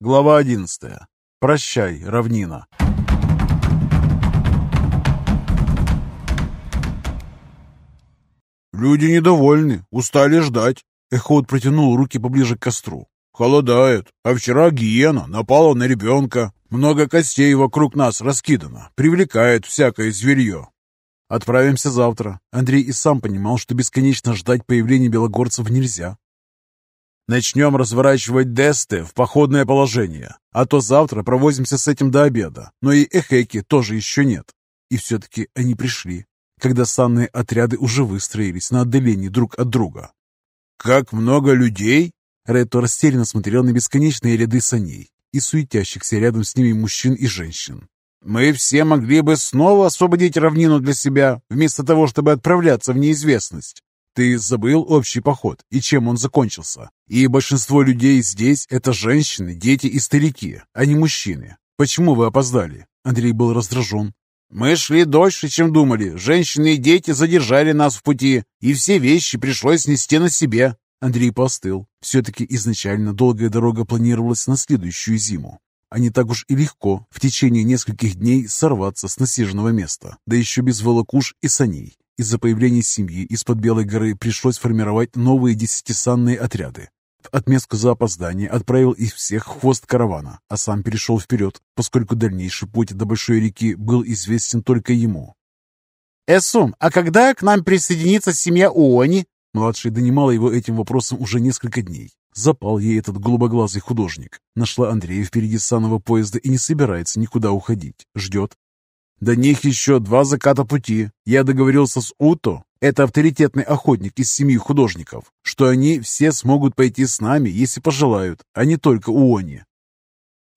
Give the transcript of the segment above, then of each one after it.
Глава одиннадцатая. Прощай, равнина. Люди недовольны, устали ждать. Эхот протянул руки поближе к костру. Холодает, а вчера гиена напала на ребенка. Много костей вокруг нас раскидано, привлекает всякое зверье. Отправимся завтра. Андрей и сам понимал, что бесконечно ждать появления белогорцев нельзя. Начнем разворачивать Десты в походное положение, а то завтра провозимся с этим до обеда, но и Эхеки тоже еще нет. И все-таки они пришли, когда санные отряды уже выстроились на отдалении друг от друга. «Как много людей!» Ретто растерянно смотрел на бесконечные ряды саней и суетящихся рядом с ними мужчин и женщин. «Мы все могли бы снова освободить равнину для себя, вместо того, чтобы отправляться в неизвестность. Ты забыл общий поход и чем он закончился? И большинство людей здесь – это женщины, дети и старики, а не мужчины. Почему вы опоздали?» Андрей был раздражен. «Мы шли дольше, чем думали. Женщины и дети задержали нас в пути, и все вещи пришлось нести на себе». Андрей постыл. Все-таки изначально долгая дорога планировалась на следующую зиму. А не так уж и легко в течение нескольких дней сорваться с насиженного места, да еще без волокуш и саней. Из-за появления семьи из-под Белой горы пришлось формировать новые десятисанные отряды. В отместку за опоздание отправил их всех в хвост каравана, а сам перешел вперед, поскольку дальнейший путь до Большой реки был известен только ему. «Эсум, а когда к нам присоединится семья Уони?» Младший донимала его этим вопросом уже несколько дней. Запал ей этот голубоглазый художник. Нашла Андрея впереди санного поезда и не собирается никуда уходить. Ждет. До них еще два заката пути. Я договорился с Уто, это авторитетный охотник из семьи художников, что они все смогут пойти с нами, если пожелают, а не только Уони.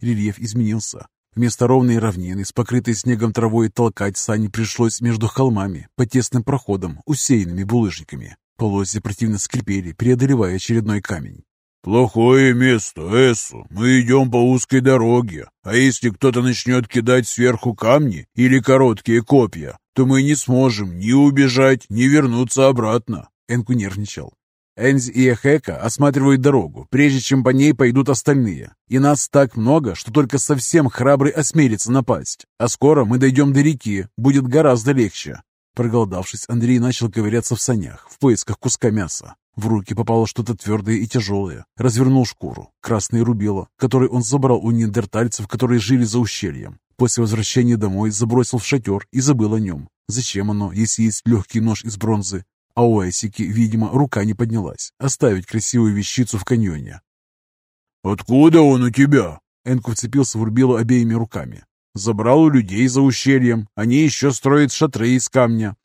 Рельеф изменился. Вместо ровной равнины с покрытой снегом травой толкать сани пришлось между холмами по тесным проходам, усеянными булыжниками. Полозья противно скрипели, преодолевая очередной камень. «Плохое место, Эссу. Мы идем по узкой дороге. А если кто-то начнет кидать сверху камни или короткие копья, то мы не сможем ни убежать, ни вернуться обратно». Энку нервничал. Энзи и Эхека осматривают дорогу, прежде чем по ней пойдут остальные. И нас так много, что только совсем храбрый осмелится напасть. А скоро мы дойдем до реки, будет гораздо легче. Проголодавшись, Андрей начал ковыряться в санях в поисках куска мяса. В руки попало что-то твердое и тяжелое. Развернул шкуру, красное рубило, который он забрал у неандертальцев, которые жили за ущельем. После возвращения домой забросил в шатер и забыл о нем. Зачем оно, если есть легкий нож из бронзы? А у Эсики, видимо, рука не поднялась. Оставить красивую вещицу в каньоне. «Откуда он у тебя?» Энку вцепился в рубило обеими руками. Забрал у людей за ущельем. Они еще строят шатры из камня.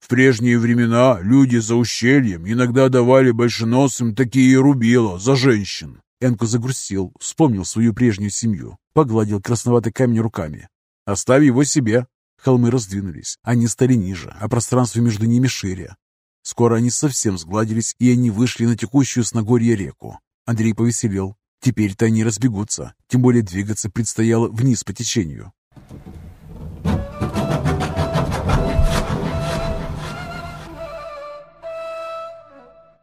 В прежние времена люди за ущельем иногда давали большеносым такие рубила за женщин. Энку загрустил, вспомнил свою прежнюю семью, погладил красноватый камень руками. «Оставь его себе». Холмы раздвинулись, они стали ниже, а пространство между ними шире. Скоро они совсем сгладились, и они вышли на текущую с Нагорья реку. Андрей повеселел, Теперь-то они разбегутся, тем более двигаться предстояло вниз по течению.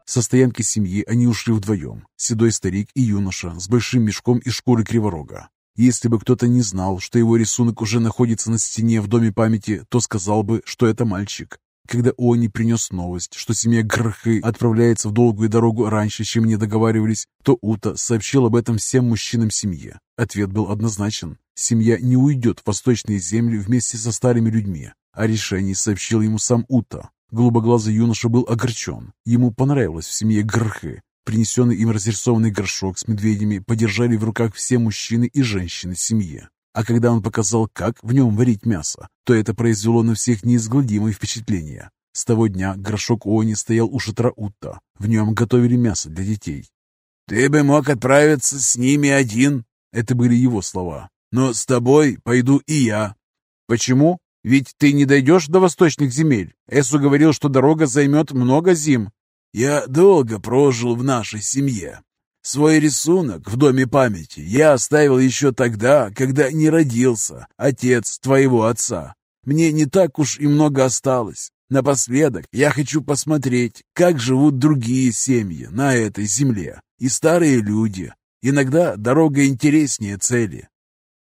Со стоянки семьи они ушли вдвоем, седой старик и юноша с большим мешком из шкуры криворога. Если бы кто-то не знал, что его рисунок уже находится на стене в Доме памяти, то сказал бы, что это мальчик. Когда Они принес новость, что семья Грхы отправляется в долгую дорогу раньше, чем не договаривались, то Ута сообщил об этом всем мужчинам семьи. Ответ был однозначен. Семья не уйдет в восточные земли вместе со старыми людьми. О решении сообщил ему сам Ута. Голубоглазый юноша был огорчен. Ему понравилось в семье Грхы. Принесенный им разрисованный горшок с медведями подержали в руках все мужчины и женщины семьи. А когда он показал, как в нем варить мясо, то это произвело на всех неизгладимое впечатление. С того дня горшок Они стоял у шатра Утта. В нем готовили мясо для детей. «Ты бы мог отправиться с ними один», — это были его слова. «Но с тобой пойду и я». «Почему? Ведь ты не дойдешь до восточных земель. Эсу говорил, что дорога займет много зим». «Я долго прожил в нашей семье. Свой рисунок в Доме памяти я оставил еще тогда, когда не родился, отец твоего отца. Мне не так уж и много осталось. Напоследок я хочу посмотреть, как живут другие семьи на этой земле и старые люди. Иногда дорога интереснее цели.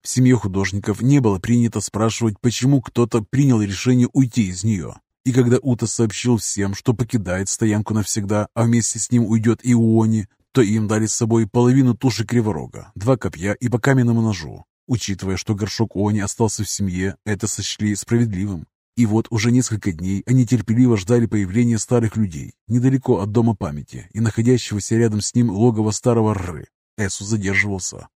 В семье художников не было принято спрашивать, почему кто-то принял решение уйти из нее. И когда Ута сообщил всем, что покидает стоянку навсегда, а вместе с ним уйдет и Уони, то им дали с собой половину туши криворога, два копья и по каменному ножу. Учитывая, что горшок Уони остался в семье, это сочли справедливым. И вот уже несколько дней они терпеливо ждали появления старых людей, недалеко от Дома памяти и находящегося рядом с ним логова старого Ры. Эсу задерживался.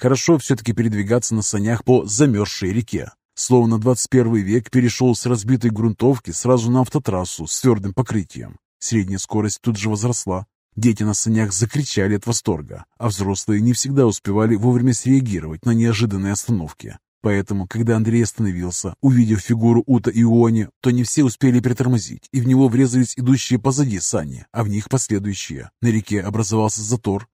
Хорошо все-таки передвигаться на санях по замерзшей реке. Словно 21 век перешел с разбитой грунтовки сразу на автотрассу с твердым покрытием. Средняя скорость тут же возросла. Дети на санях закричали от восторга, а взрослые не всегда успевали вовремя среагировать на неожиданные остановки. Поэтому, когда Андрей остановился, увидев фигуру Ута и Иони, то не все успели притормозить, и в него врезались идущие позади сани, а в них последующие. На реке образовался затор,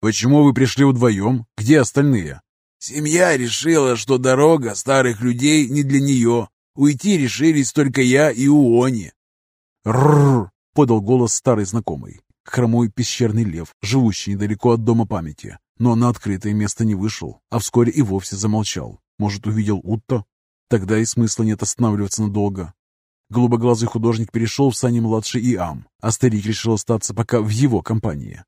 «Почему вы пришли вдвоем? Где остальные?» «Семья решила, что дорога старых людей не для нее. Уйти решились только я и Уони». «Рррр!» — подал голос старый знакомый. Хромой пещерный лев, живущий недалеко от Дома памяти, но на открытое место не вышел, а вскоре и вовсе замолчал. Может, увидел Утто? Тогда и смысла нет останавливаться надолго. Голубоглазый художник перешел в сани младший Иам, а старик решил остаться пока в его компании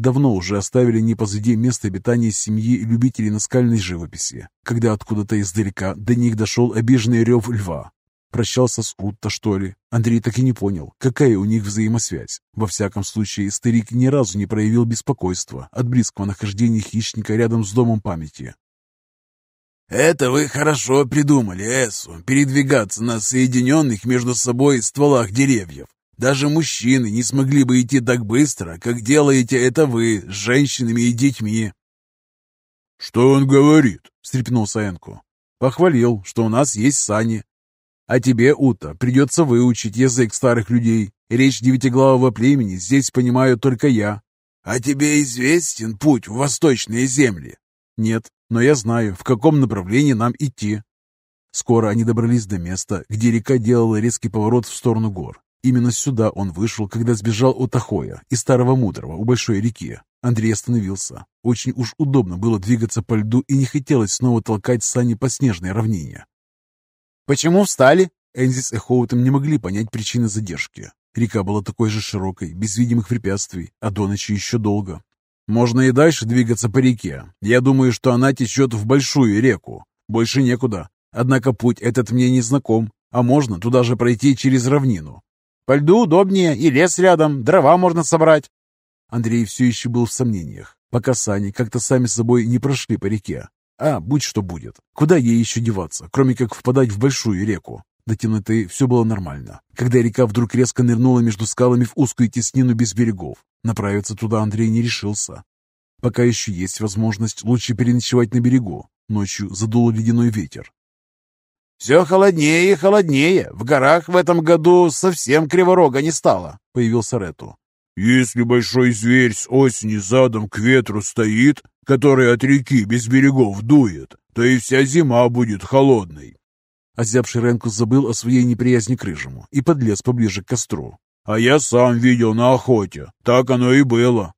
давно уже оставили не позади место обитания семьи любителей наскальной живописи, когда откуда-то издалека до них дошел обиженный рев льва. Прощался с Утто, что ли? Андрей так и не понял, какая у них взаимосвязь. Во всяком случае, старик ни разу не проявил беспокойства от близкого нахождения хищника рядом с домом памяти. «Это вы хорошо придумали, Эсу, передвигаться на соединенных между собой стволах деревьев. Даже мужчины не смогли бы идти так быстро, как делаете это вы с женщинами и детьми». «Что он говорит?» — встрепенулся Энку. «Похвалил, что у нас есть сани. А тебе, Ута, придется выучить язык старых людей. Речь девятиглавого племени здесь понимаю только я». «А тебе известен путь в восточные земли?» «Нет, но я знаю, в каком направлении нам идти». Скоро они добрались до места, где река делала резкий поворот в сторону гор, Именно сюда он вышел, когда сбежал от Ахоя и Старого Мудрого у Большой реки. Андрей остановился. Очень уж удобно было двигаться по льду и не хотелось снова толкать сани по снежной равнине. «Почему встали?» Энзи с Эхоутом не могли понять причины задержки. Река была такой же широкой, без видимых препятствий, а до ночи еще долго. Можно и дальше двигаться по реке. Я думаю, что она течет в большую реку. Больше некуда. Однако путь этот мне не знаком, а можно туда же пройти через равнину. По льду удобнее, и лес рядом, дрова можно собрать. Андрей все еще был в сомнениях, пока сани как-то сами собой не прошли по реке. А, будь что будет. Куда ей еще деваться, кроме как впадать в большую реку? До темноты все было нормально. Когда река вдруг резко нырнула между скалами в узкую теснину без берегов, направиться туда Андрей не решился. Пока еще есть возможность лучше переночевать на берегу. Ночью задул ледяной ветер, «Все холоднее и холоднее. В горах в этом году совсем криворога не стало», — появился Рету. «Если большой зверь с осени задом к ветру стоит, который от реки без берегов дует, то и вся зима будет холодной». Озябший Ренкус забыл о своей неприязни к рыжему и подлез поближе к костру. «А я сам видел на охоте. Так оно и было».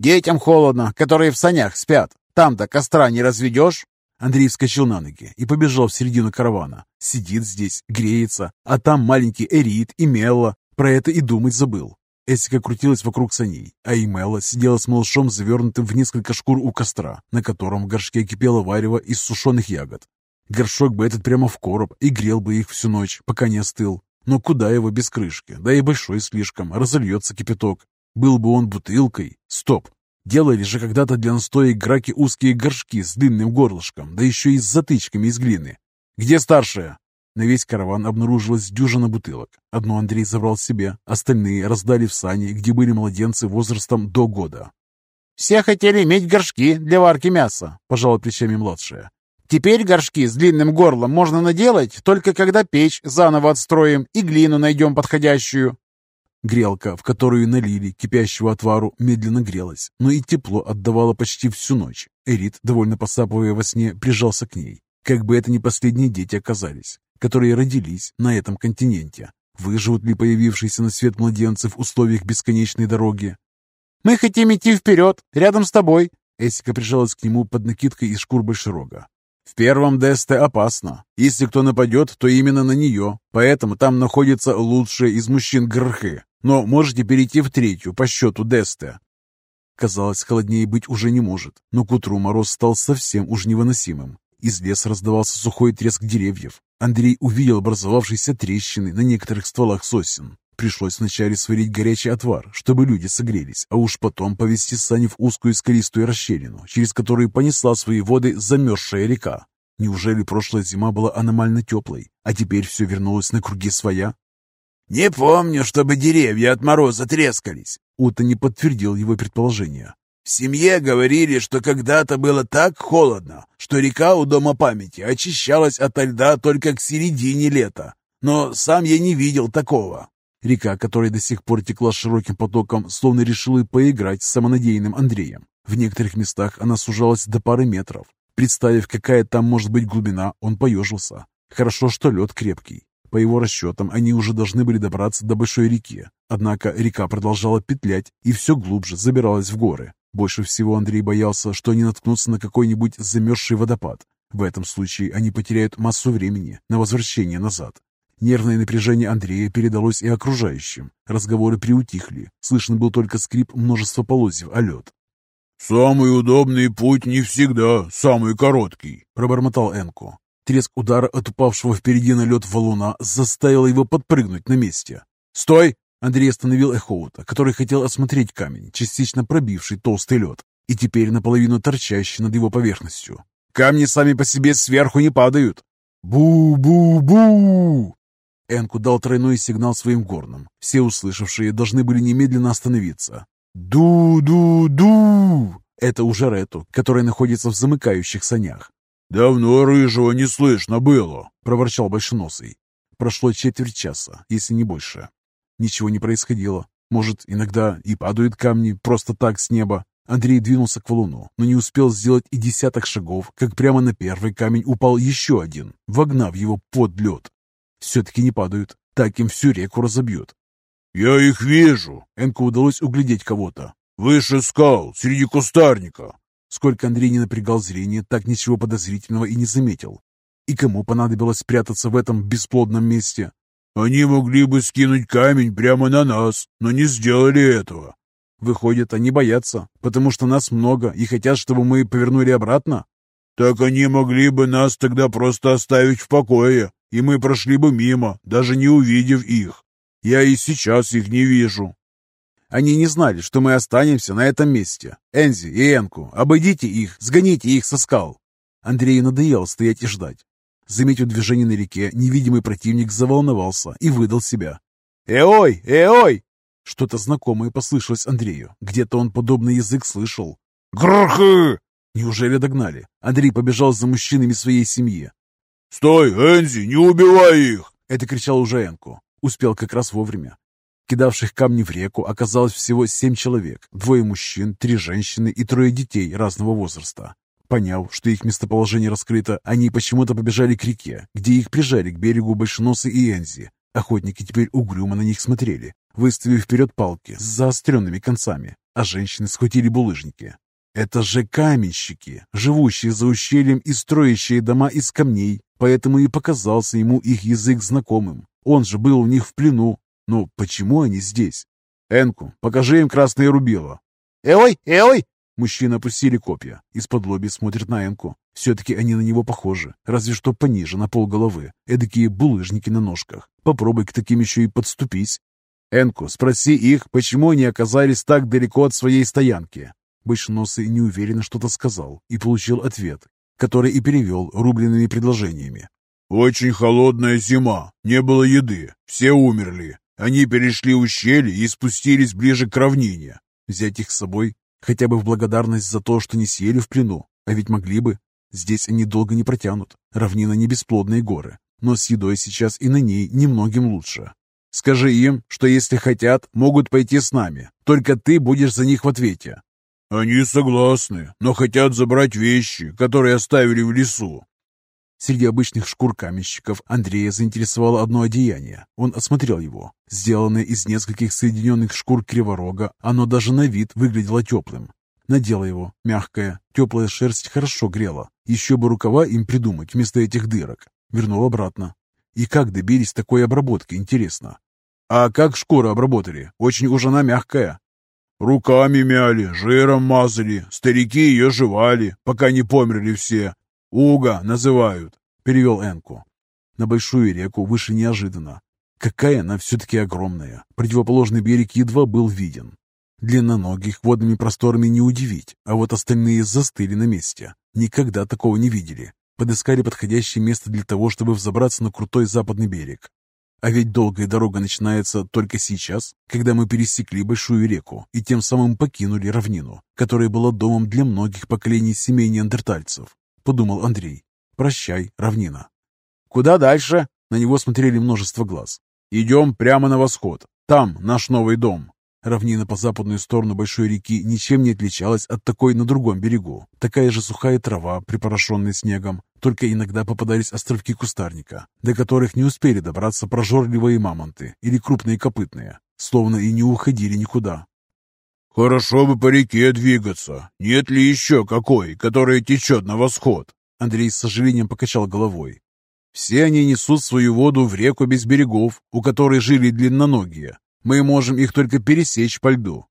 «Детям холодно, которые в санях спят. Там-то костра не разведешь?» Андрей вскочил на ноги и побежал в середину каравана. Сидит здесь, греется, а там маленький Эрит и Мелла. Про это и думать забыл. Эсика крутилась вокруг саней, а Имела сидела с малышом, завернутым в несколько шкур у костра, на котором в горшке кипело варево из сушеных ягод. Горшок бы этот прямо в короб и грел бы их всю ночь, пока не остыл. Но куда его без крышки? Да и большой слишком, разольется кипяток. Был бы он бутылкой. Стоп, Делали же когда-то для настоя граки узкие горшки с длинным горлышком, да еще и с затычками из глины. «Где старшая?» На весь караван обнаружилась дюжина бутылок. Одну Андрей забрал себе, остальные раздали в сани, где были младенцы возрастом до года. «Все хотели иметь горшки для варки мяса», – пожала плечами младшая. «Теперь горшки с длинным горлом можно наделать, только когда печь заново отстроим и глину найдем подходящую». Грелка, в которую налили кипящего отвару, медленно грелась, но и тепло отдавало почти всю ночь. Эрит, довольно посапывая во сне, прижался к ней. Как бы это ни последние дети оказались, которые родились на этом континенте. Выживут ли появившиеся на свет младенцы в условиях бесконечной дороги? «Мы хотим идти вперед, рядом с тобой!» Эсика прижалась к нему под накидкой из шкур большерога. В первом Десте опасно. Если кто нападет, то именно на нее. Поэтому там находится лучший из мужчин Грхы. Но можете перейти в третью по счету Десте. Казалось, холоднее быть уже не может, но к утру мороз стал совсем уж невыносимым. Из леса раздавался сухой треск деревьев. Андрей увидел образовавшиеся трещины на некоторых стволах сосен. Пришлось вначале сварить горячий отвар, чтобы люди согрелись, а уж потом повести сани в узкую скалистую расщелину, через которую понесла свои воды замерзшая река. Неужели прошлая зима была аномально теплой, а теперь все вернулось на круги своя? «Не помню, чтобы деревья от мороза трескались», — Ута не подтвердил его предположение. «В семье говорили, что когда-то было так холодно, что река у Дома памяти очищалась от льда только к середине лета. Но сам я не видел такого. Река, которая до сих пор текла широким потоком, словно решила поиграть с самонадеянным Андреем. В некоторых местах она сужалась до пары метров. Представив, какая там может быть глубина, он поежился. Хорошо, что лед крепкий. По его расчетам, они уже должны были добраться до большой реки. Однако река продолжала петлять и все глубже забиралась в горы. Больше всего Андрей боялся, что они наткнутся на какой-нибудь замерзший водопад. В этом случае они потеряют массу времени на возвращение назад. Нервное напряжение Андрея передалось и окружающим. Разговоры приутихли. Слышно был только скрип множества полозьев о лед. «Самый удобный путь не всегда самый короткий», — пробормотал Энко. Треск удара от упавшего впереди на лед валуна заставил его подпрыгнуть на месте. «Стой!» — Андрей остановил Эхоута, который хотел осмотреть камень, частично пробивший толстый лед, и теперь наполовину торчащий над его поверхностью. «Камни сами по себе сверху не падают!» «Бу-бу-бу!» Энку дал тройной сигнал своим горным. Все услышавшие должны были немедленно остановиться. «Ду-ду-ду!» Это уже Рету, который находится в замыкающих санях. «Давно рыжего не слышно было», — проворчал Большеносый. Прошло четверть часа, если не больше. Ничего не происходило. Может, иногда и падают камни просто так с неба. Андрей двинулся к валуну, но не успел сделать и десяток шагов, как прямо на первый камень упал еще один, вогнав его под лед. Все-таки не падают. Так им всю реку разобьют. «Я их вижу!» Энку удалось углядеть кого-то. «Выше скал, среди кустарника!» Сколько Андрей не напрягал зрение, так ничего подозрительного и не заметил. И кому понадобилось спрятаться в этом бесплодном месте? «Они могли бы скинуть камень прямо на нас, но не сделали этого». «Выходит, они боятся, потому что нас много и хотят, чтобы мы повернули обратно?» «Так они могли бы нас тогда просто оставить в покое, и мы прошли бы мимо, даже не увидев их. Я и сейчас их не вижу». Они не знали, что мы останемся на этом месте. Энзи и Энку, обойдите их, сгоните их со скал. Андрею надоело стоять и ждать. Заметив движение на реке, невидимый противник заволновался и выдал себя. «Эой! Эой!» Что-то знакомое послышалось Андрею. Где-то он подобный язык слышал. «Грхы!» Неужели догнали? Андрей побежал за мужчинами своей семьи. «Стой, Энзи, не убивай их!» Это кричал уже Энку. Успел как раз вовремя. Кидавших камни в реку оказалось всего семь человек. Двое мужчин, три женщины и трое детей разного возраста. Поняв, что их местоположение раскрыто, они почему-то побежали к реке, где их прижали к берегу Большеносы и Энзи. Охотники теперь угрюмо на них смотрели, выставив вперед палки с заостренными концами, а женщины схватили булыжники. Это же каменщики, живущие за ущельем и строящие дома из камней, Поэтому и показался ему их язык знакомым. Он же был у них в плену. Но почему они здесь? Энку, покажи им красное рубило. Эой, эой! Мужчины опустили копья. Из-под лоби смотрят на Энку. Все-таки они на него похожи, разве что пониже, на пол головы. Эдакие булыжники на ножках. Попробуй к таким еще и подступись. Энку, спроси их, почему они оказались так далеко от своей стоянки. Большеносый неуверенно что-то сказал и получил ответ, который и перевел рубленными предложениями. «Очень холодная зима, не было еды, все умерли. Они перешли ущелье и спустились ближе к равнине. Взять их с собой, хотя бы в благодарность за то, что не съели в плену, а ведь могли бы. Здесь они долго не протянут, равнина не бесплодные горы, но с едой сейчас и на ней немногим лучше. Скажи им, что если хотят, могут пойти с нами. Только ты будешь за них в ответе». «Они согласны, но хотят забрать вещи, которые оставили в лесу». Среди обычных шкур каменщиков Андрея заинтересовало одно одеяние. Он осмотрел его. Сделанное из нескольких соединенных шкур криворога, оно даже на вид выглядело теплым. Надела его, мягкая, теплая шерсть хорошо грела. Еще бы рукава им придумать вместо этих дырок. Вернул обратно. И как добились такой обработки, интересно? А как шкуру обработали? Очень уж она мягкая. Руками мяли, жиром мазали, старики ее жевали, пока не померли все. Уга называют, перевел Энку. На большую реку выше неожиданно. Какая она все-таки огромная. Противоположный берег едва был виден. Длинноногих водными просторами не удивить, а вот остальные застыли на месте. Никогда такого не видели подыскали подходящее место для того, чтобы взобраться на крутой западный берег. А ведь долгая дорога начинается только сейчас, когда мы пересекли большую реку и тем самым покинули равнину, которая была домом для многих поколений семей неандертальцев, подумал Андрей. Прощай, равнина. Куда дальше? На него смотрели множество глаз. Идем прямо на восход. Там наш новый дом. Равнина по западную сторону большой реки ничем не отличалась от такой на другом берегу. Такая же сухая трава, припорошенная снегом, только иногда попадались островки кустарника, до которых не успели добраться прожорливые мамонты или крупные копытные, словно и не уходили никуда. «Хорошо бы по реке двигаться. Нет ли еще какой, которая течет на восход?» Андрей с сожалением покачал головой. «Все они несут свою воду в реку без берегов, у которой жили длинноногие. Мы можем их только пересечь по льду.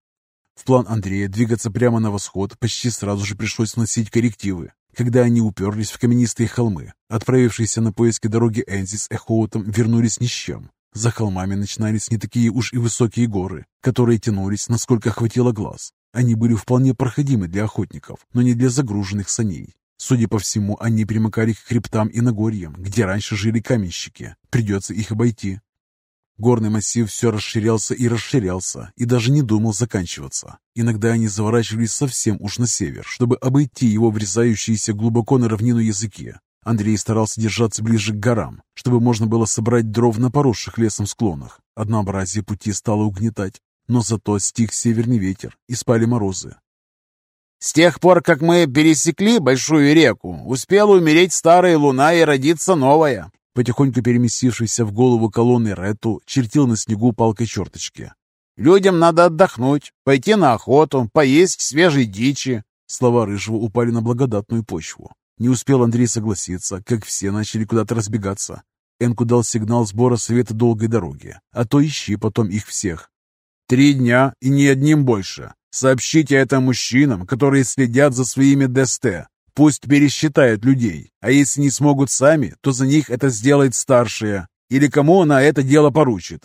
В план Андрея двигаться прямо на восход почти сразу же пришлось вносить коррективы, когда они уперлись в каменистые холмы. Отправившиеся на поиски дороги Энзи с Эхоутом вернулись ни с чем. За холмами начинались не такие уж и высокие горы, которые тянулись, насколько хватило глаз. Они были вполне проходимы для охотников, но не для загруженных саней. Судя по всему, они примыкали к хребтам и нагорьям, где раньше жили каменщики. Придется их обойти. Горный массив все расширялся и расширялся, и даже не думал заканчиваться. Иногда они заворачивались совсем уж на север, чтобы обойти его врезающиеся глубоко на равнину языки. Андрей старался держаться ближе к горам, чтобы можно было собрать дров на поросших лесом склонах. Однообразие пути стало угнетать, но зато стих северный ветер и спали морозы. «С тех пор, как мы пересекли большую реку, успела умереть старая луна и родиться новая», потихоньку переместившийся в голову колонны Рету, чертил на снегу палкой черточки. «Людям надо отдохнуть, пойти на охоту, поесть свежей дичи». Слова Рыжего упали на благодатную почву. Не успел Андрей согласиться, как все начали куда-то разбегаться. Энку дал сигнал сбора совета долгой дороги, а то ищи потом их всех. «Три дня и ни одним больше. Сообщите это мужчинам, которые следят за своими ДСТ. Пусть пересчитают людей, а если не смогут сами, то за них это сделает старшая, или кому она это дело поручит.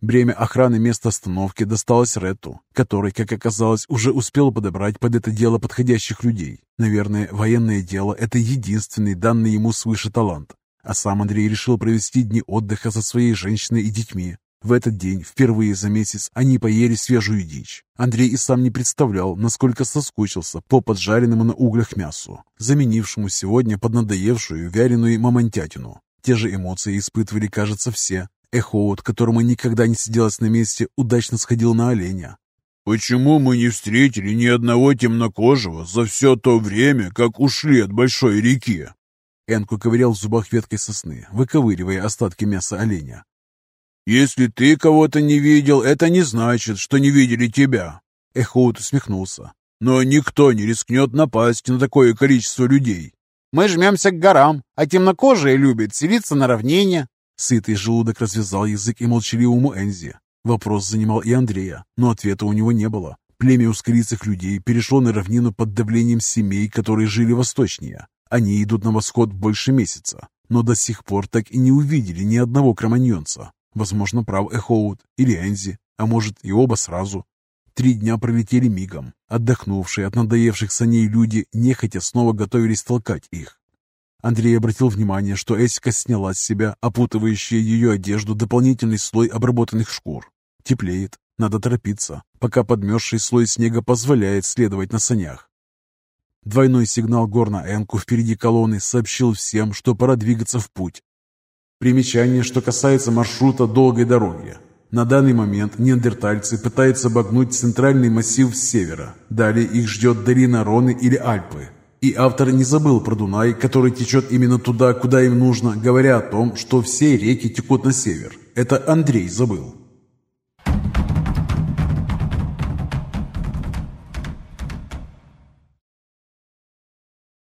Бремя охраны места остановки досталось Ретту, который, как оказалось, уже успел подобрать под это дело подходящих людей. Наверное, военное дело – это единственный данный ему свыше талант. А сам Андрей решил провести дни отдыха со своей женщиной и детьми, в этот день, впервые за месяц, они поели свежую дичь. Андрей и сам не представлял, насколько соскучился по поджаренному на углях мясу, заменившему сегодня поднадоевшую вяленую мамонтятину. Те же эмоции испытывали, кажется, все. Эхоут, которому никогда не сиделось на месте, удачно сходил на оленя. «Почему мы не встретили ни одного темнокожего за все то время, как ушли от большой реки?» Энку ковырял в зубах веткой сосны, выковыривая остатки мяса оленя. «Если ты кого-то не видел, это не значит, что не видели тебя», — Эхоут усмехнулся. «Но никто не рискнет напасть на такое количество людей». «Мы жмемся к горам, а темнокожие любят селиться на равнине». Сытый желудок развязал язык и молчаливому Энзи. Вопрос занимал и Андрея, но ответа у него не было. Племя ускорицых людей перешло на равнину под давлением семей, которые жили восточнее. Они идут на восход больше месяца, но до сих пор так и не увидели ни одного кроманьонца. Возможно, прав Эхоут или Энзи, а может и оба сразу. Три дня пролетели мигом. Отдохнувшие от надоевших саней люди нехотя снова готовились толкать их. Андрей обратил внимание, что Эсика сняла с себя опутывающую ее одежду дополнительный слой обработанных шкур. Теплеет, надо торопиться, пока подмерзший слой снега позволяет следовать на санях. Двойной сигнал гор на Энку впереди колонны сообщил всем, что пора двигаться в путь. Примечание, что касается маршрута долгой дороги. На данный момент неандертальцы пытаются обогнуть центральный массив с севера. Далее их ждет долина Роны или Альпы. И автор не забыл про Дунай, который течет именно туда, куда им нужно, говоря о том, что все реки текут на север. Это Андрей забыл.